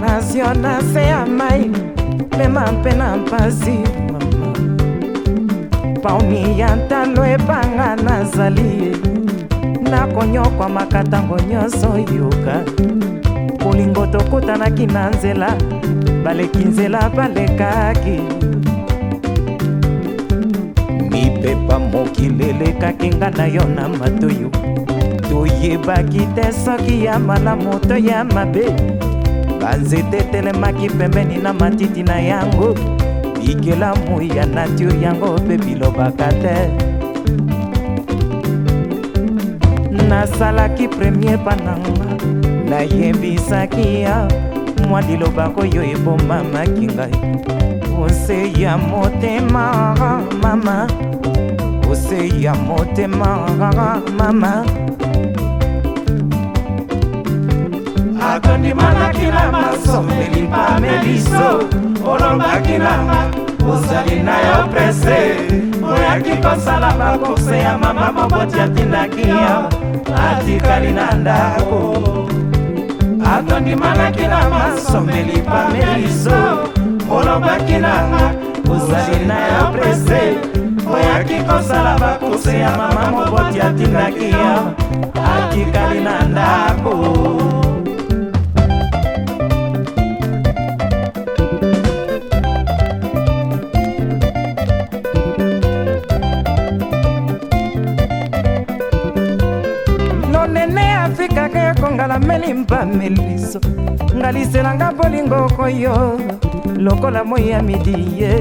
nasiona se amai me mampe na pazi mama pauni yanta lo epanga nazali na konyo kwa makata ngonyo so yuka kulingo to kuta na kinanzela bale kinzela bale kaki mi pepa mo kilele kakinga na yo na matuyu tuyebaki te soki ya malamu toya mabe banzete etelemaki pembeni na matiti na yango bikelamu ya nature yango mpe bilobaka te nasalaki premier pananga nayebisaki ya mwa liloba koyo ebomamaki ngai ose ya motema mama ose ya motema mama atondimaki na maso elipa meliso olombaki nanga ozali na yo prese oyaki kosala bakurse ya mama moboti atindaki yo atikali na ndako atondimanaki na masomeli pameliso olobaki nanga ozali na yo prese oyaki kosala bakurse ya mama moboti atindaki yo atikali na ndako mbameliso ngaliselanga bolingo koyo lokola moi ya midi ye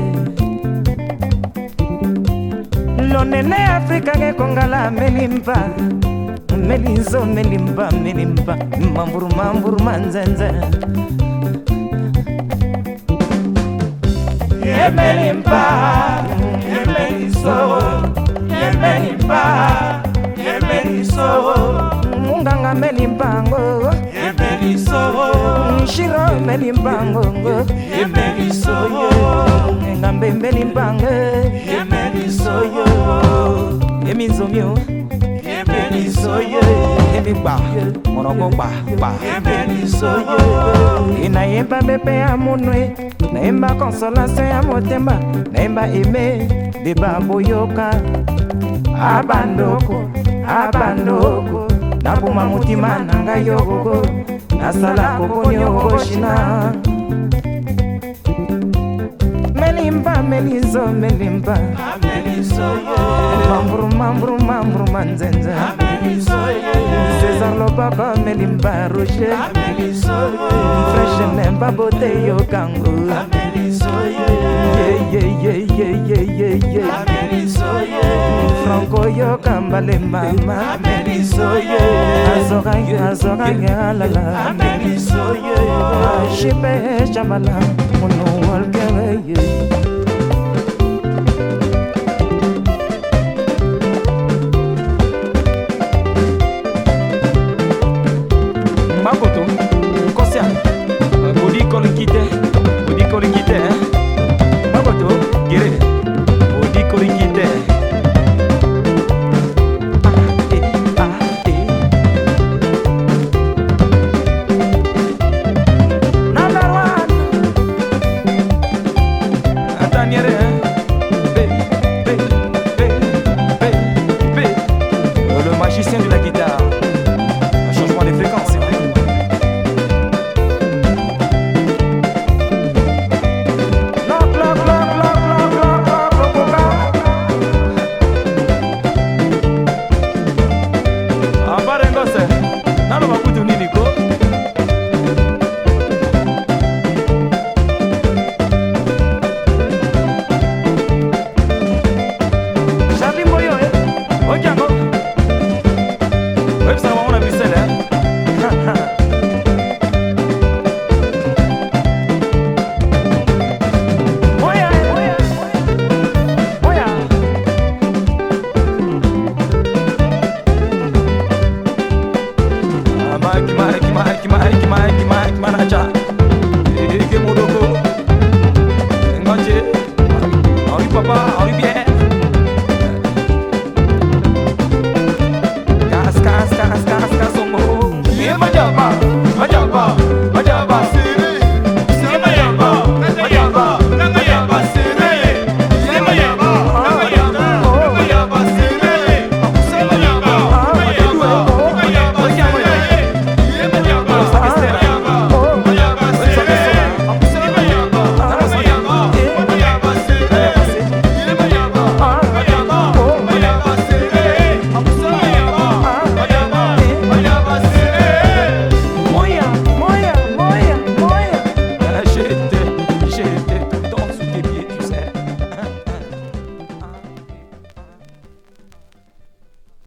lonene afrika ngekongala melimba melizo melimba melimba mamburu mamburu manzenze yemelimba yemeliso yemelimba yemeliso munganga melimbango shira omeli mbango emelisoyo engamba emeli mbango emelisoyo eminzomio emelisoyo emigba monoko gbagba emelisoyo enayemba bepe ya monwe nayemba consolation ya motema nayemba eme deba boyoka abandoko abandoko naboma motima na ngai yo gogo nasala kokoni okoshina melimba melizo melimba mamburu mamburu mamburu manzenza césar lobaba melimba roge freshenemba bote yo kangu yeyeyeyeyeyeye franko yoka mbalema azoranga alala jipe jamala mono walkeweye Mike, Mike, Mike.